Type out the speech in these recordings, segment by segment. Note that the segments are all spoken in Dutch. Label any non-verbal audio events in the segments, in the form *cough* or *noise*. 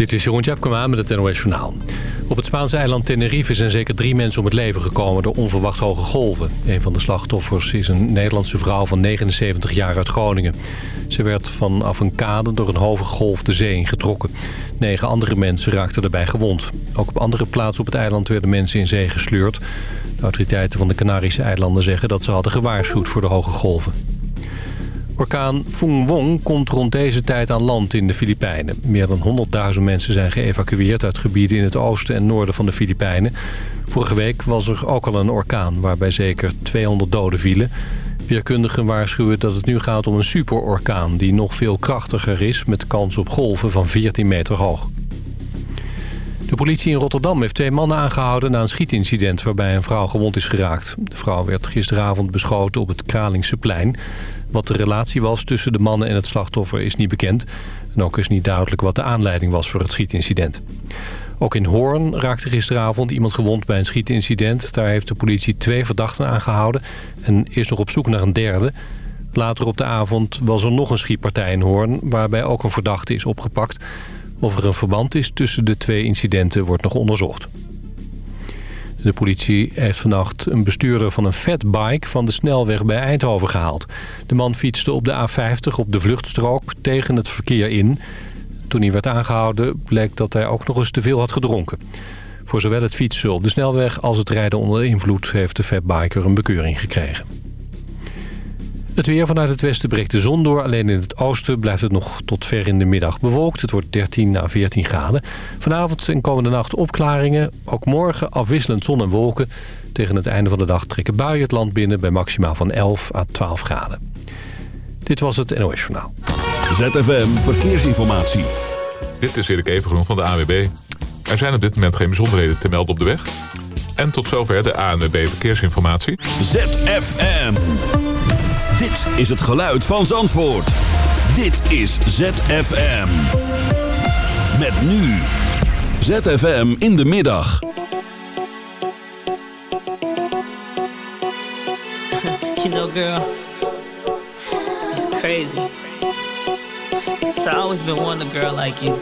Dit is Jeroen Tjepkema met het NOS Journaal. Op het Spaanse eiland Tenerife zijn zeker drie mensen om het leven gekomen door onverwacht hoge golven. Een van de slachtoffers is een Nederlandse vrouw van 79 jaar uit Groningen. Ze werd vanaf een kade door een hoge golf de zee ingetrokken. Negen andere mensen raakten erbij gewond. Ook op andere plaatsen op het eiland werden mensen in zee gesleurd. De autoriteiten van de Canarische eilanden zeggen dat ze hadden gewaarschuwd voor de hoge golven. Orkaan Fung Wong komt rond deze tijd aan land in de Filipijnen. Meer dan 100.000 mensen zijn geëvacueerd uit gebieden in het oosten en noorden van de Filipijnen. Vorige week was er ook al een orkaan waarbij zeker 200 doden vielen. Weerkundigen waarschuwen dat het nu gaat om een superorkaan die nog veel krachtiger is met kans op golven van 14 meter hoog. De politie in Rotterdam heeft twee mannen aangehouden na een schietincident waarbij een vrouw gewond is geraakt. De vrouw werd gisteravond beschoten op het Kralingse plein. Wat de relatie was tussen de mannen en het slachtoffer is niet bekend. En ook is niet duidelijk wat de aanleiding was voor het schietincident. Ook in Hoorn raakte gisteravond iemand gewond bij een schietincident. Daar heeft de politie twee verdachten aangehouden en is nog op zoek naar een derde. Later op de avond was er nog een schietpartij in Hoorn... waarbij ook een verdachte is opgepakt. Of er een verband is tussen de twee incidenten wordt nog onderzocht. De politie heeft vannacht een bestuurder van een fatbike van de snelweg bij Eindhoven gehaald. De man fietste op de A50 op de vluchtstrook tegen het verkeer in. Toen hij werd aangehouden bleek dat hij ook nog eens te veel had gedronken. Voor zowel het fietsen op de snelweg als het rijden onder invloed heeft de fatbiker een bekeuring gekregen. Het weer vanuit het westen breekt de zon door. Alleen in het oosten blijft het nog tot ver in de middag bewolkt. Het wordt 13 à 14 graden. Vanavond en komende nacht opklaringen. Ook morgen afwisselend zon en wolken. Tegen het einde van de dag trekken buien het land binnen... bij maximaal van 11 à 12 graden. Dit was het NOS Journaal. ZFM Verkeersinformatie. Dit is Erik Evengroen van de AWB. Er zijn op dit moment geen bijzonderheden te melden op de weg. En tot zover de ANWB Verkeersinformatie. ZFM. Dit is het geluid van Zandvoort. Dit is ZFM. Met nu. ZFM in de middag. You know, girl, it's crazy. So I always been wanting a girl like you.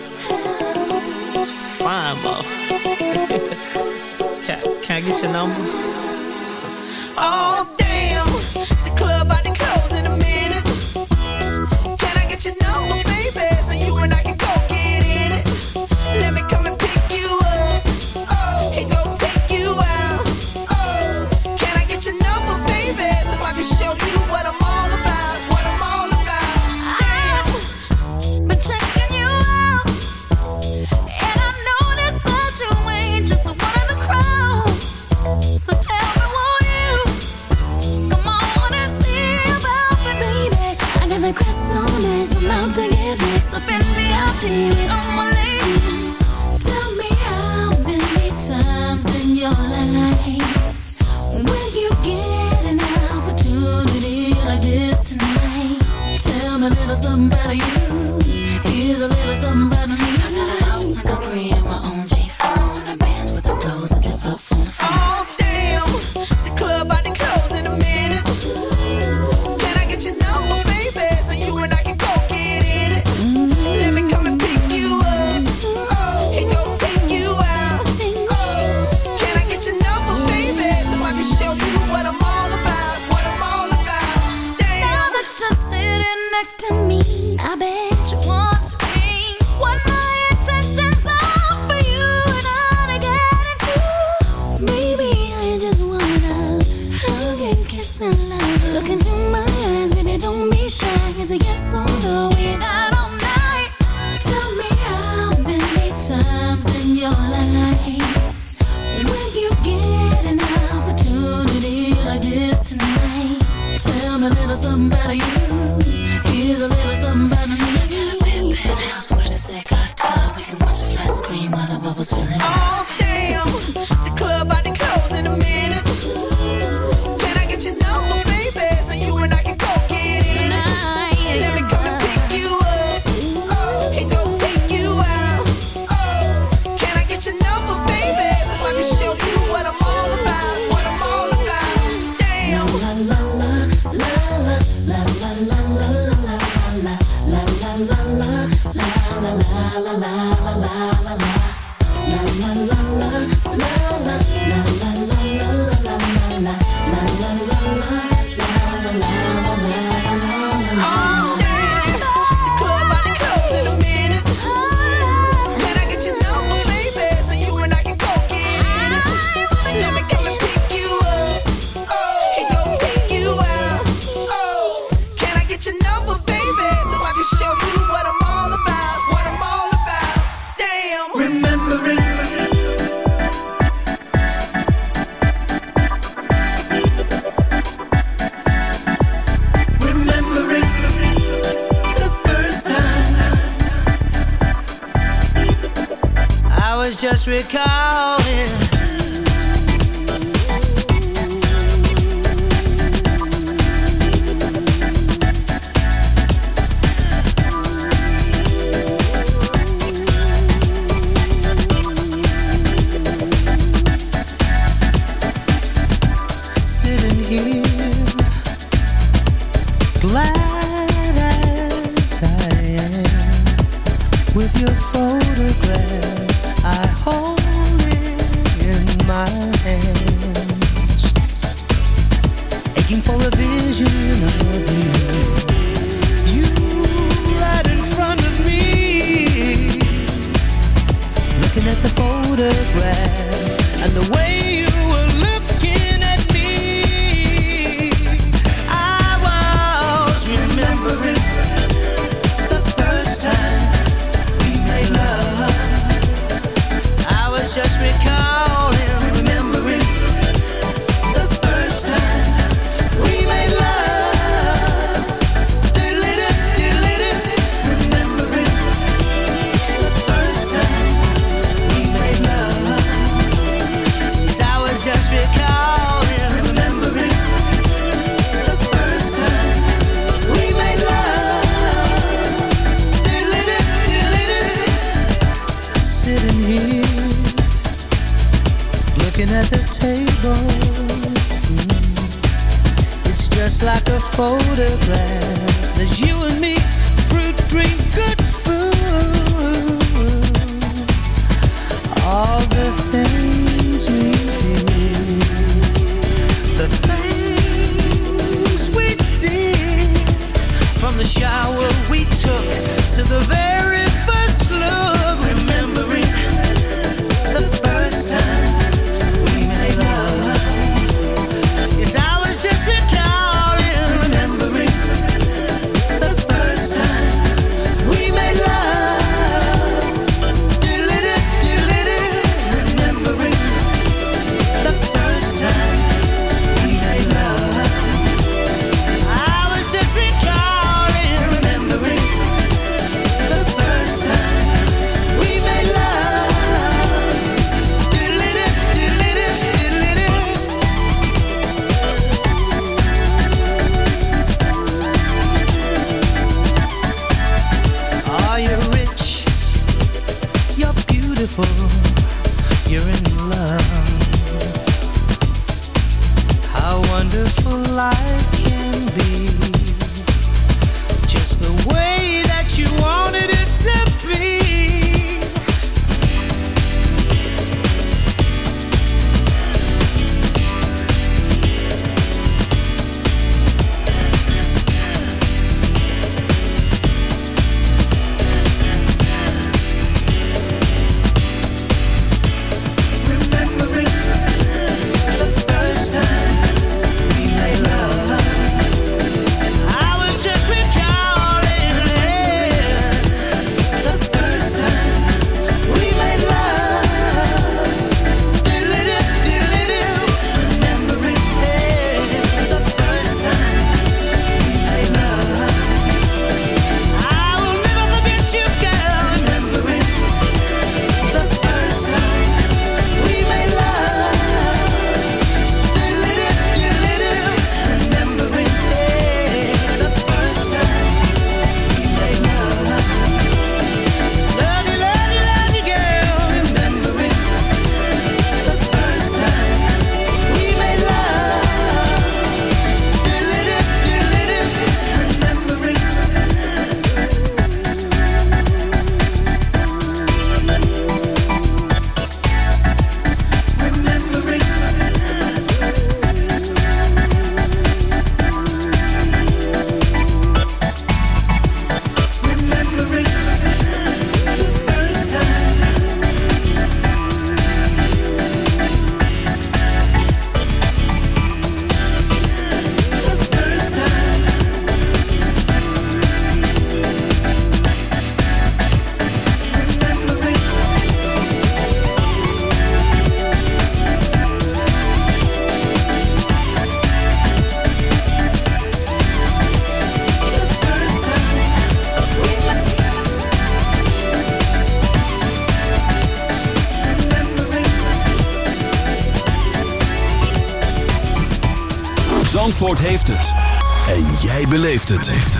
Fine, buff. *laughs* can, can I get your number? Oh, just recall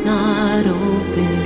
Not open.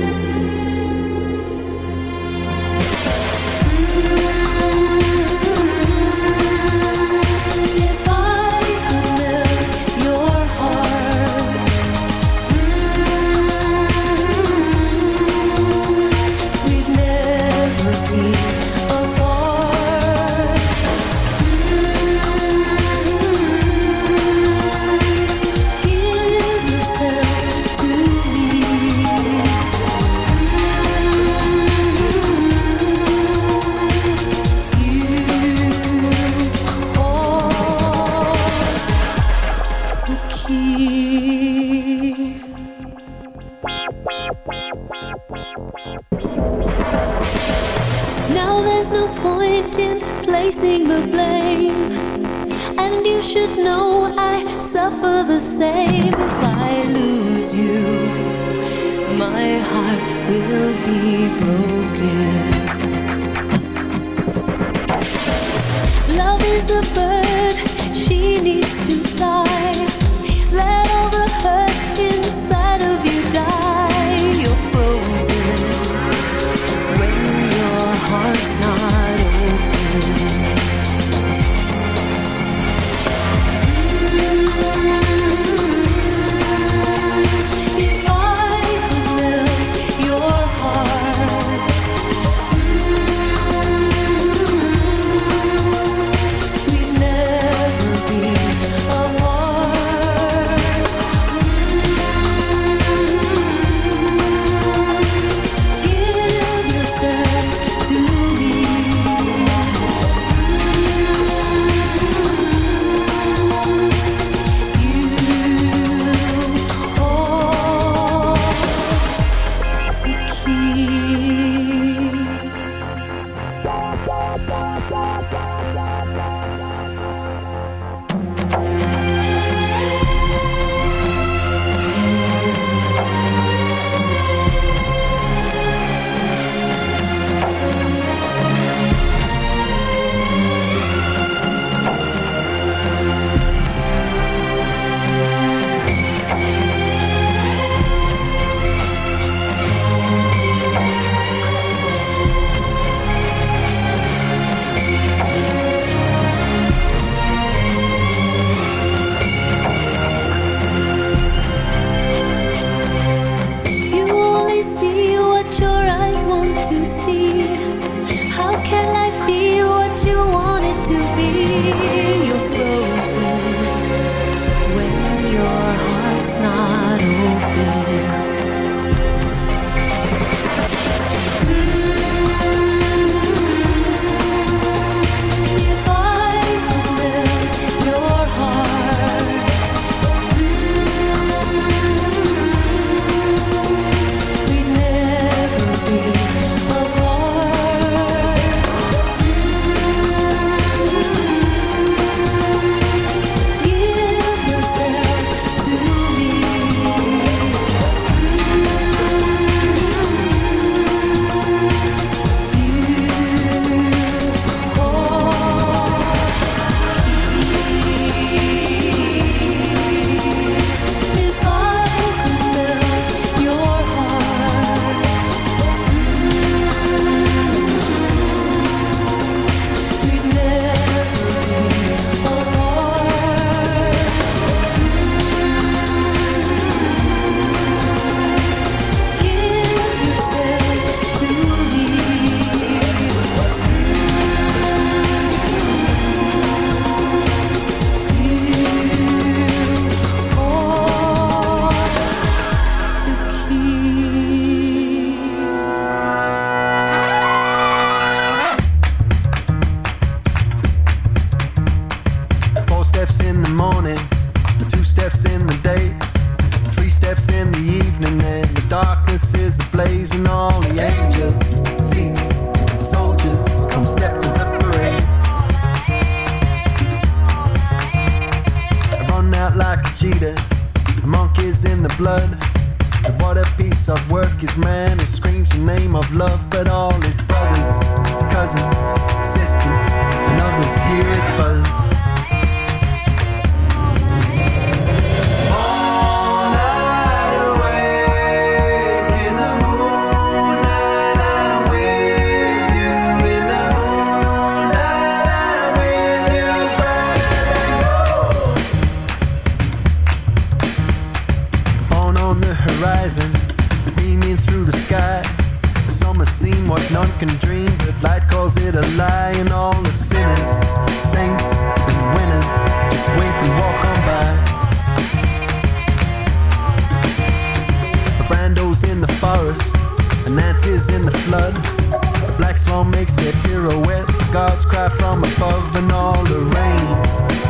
Gods cry from above, and all the rain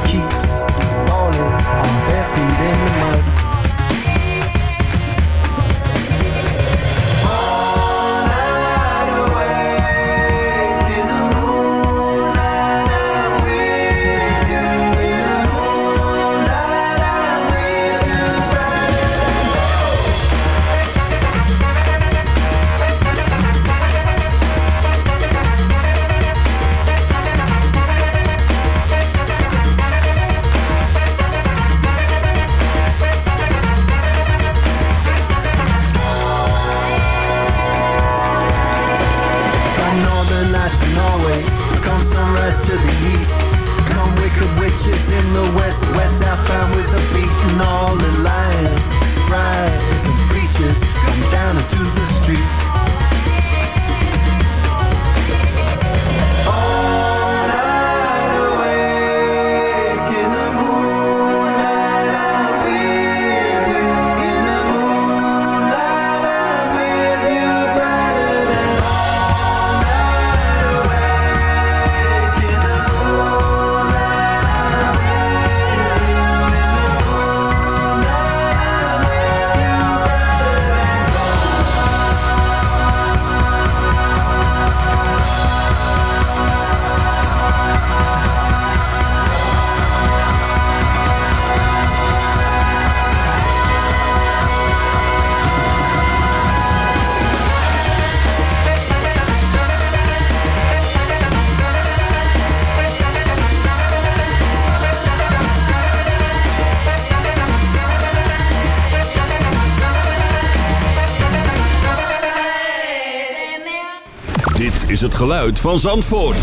keeps falling on bare feet in the mud. Is het geluid van Zandvoort.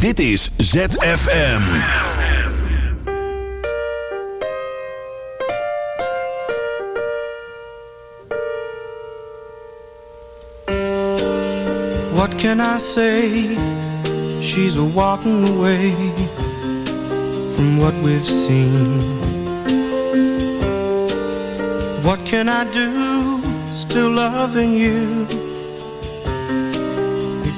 Dit is ZFM. What can I say? She's walking away from what we've seen. What can I do? Still loving you.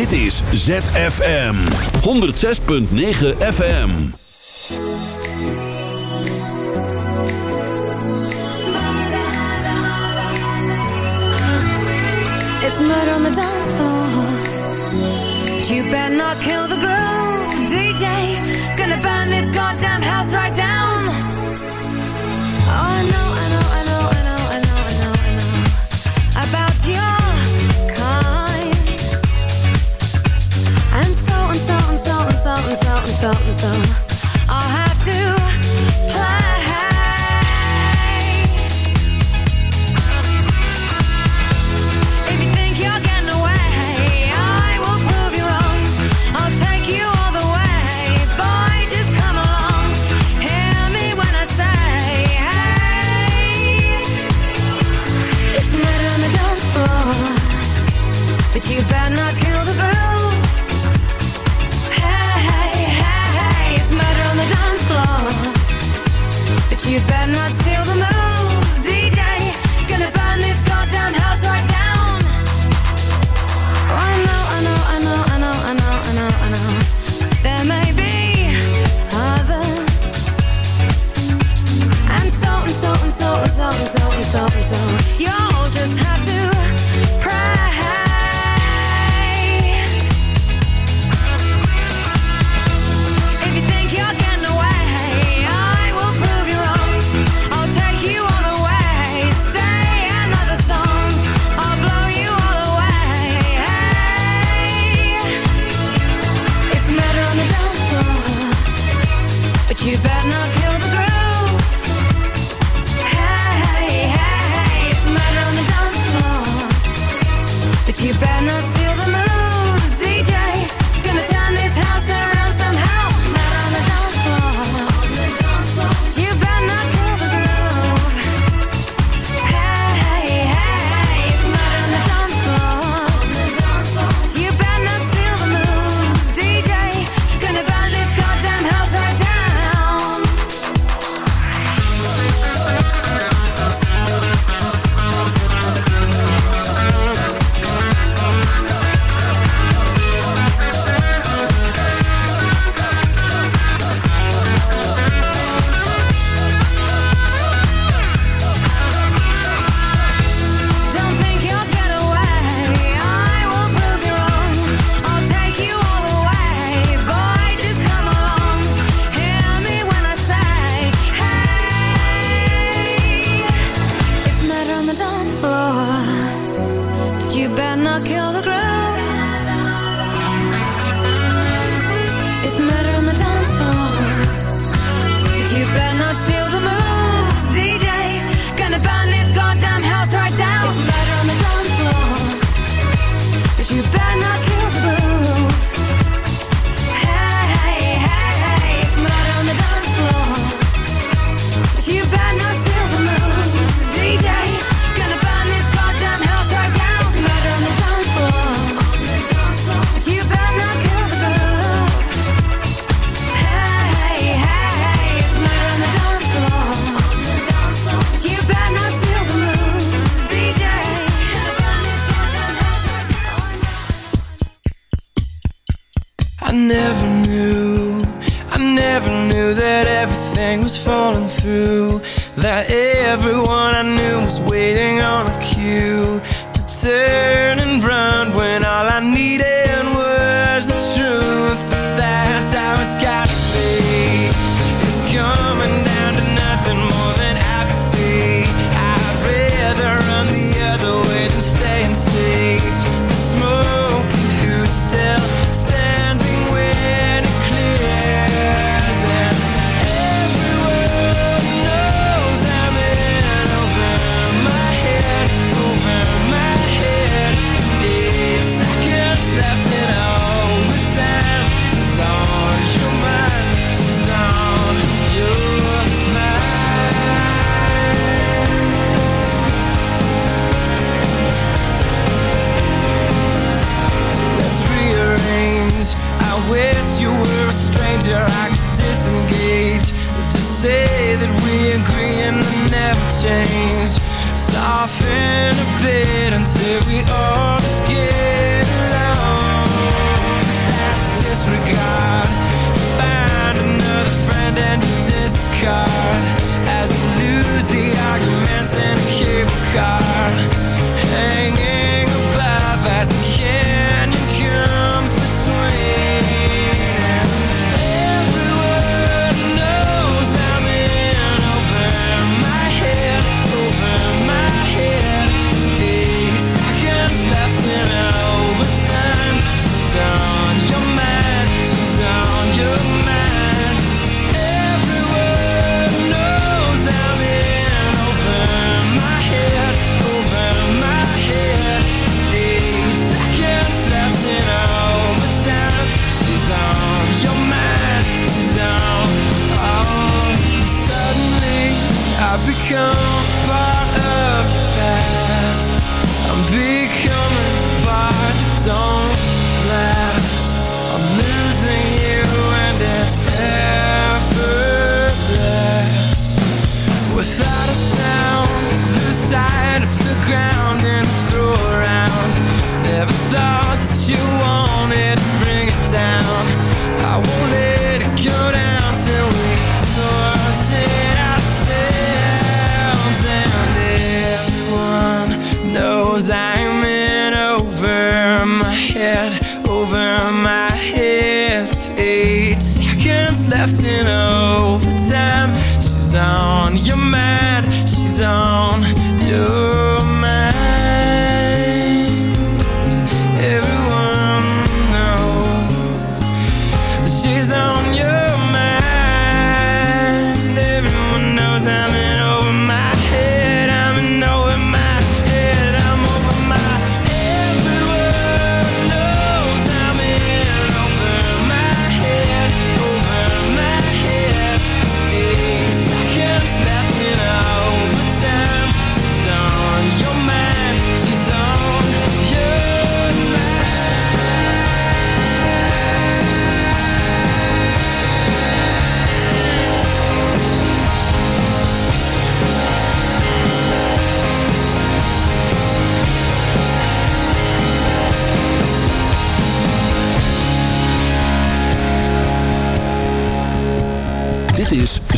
Dit is ZFM 106.9 FM. It's murder on the dance floor. You better not kill the girl. something so so, so, so, so. You'll just have to. you back. you want it, bring it down. I won't let it go down till we torture ourselves And everyone knows I'm in over my head Over my head. Eight seconds left in overtime. She's on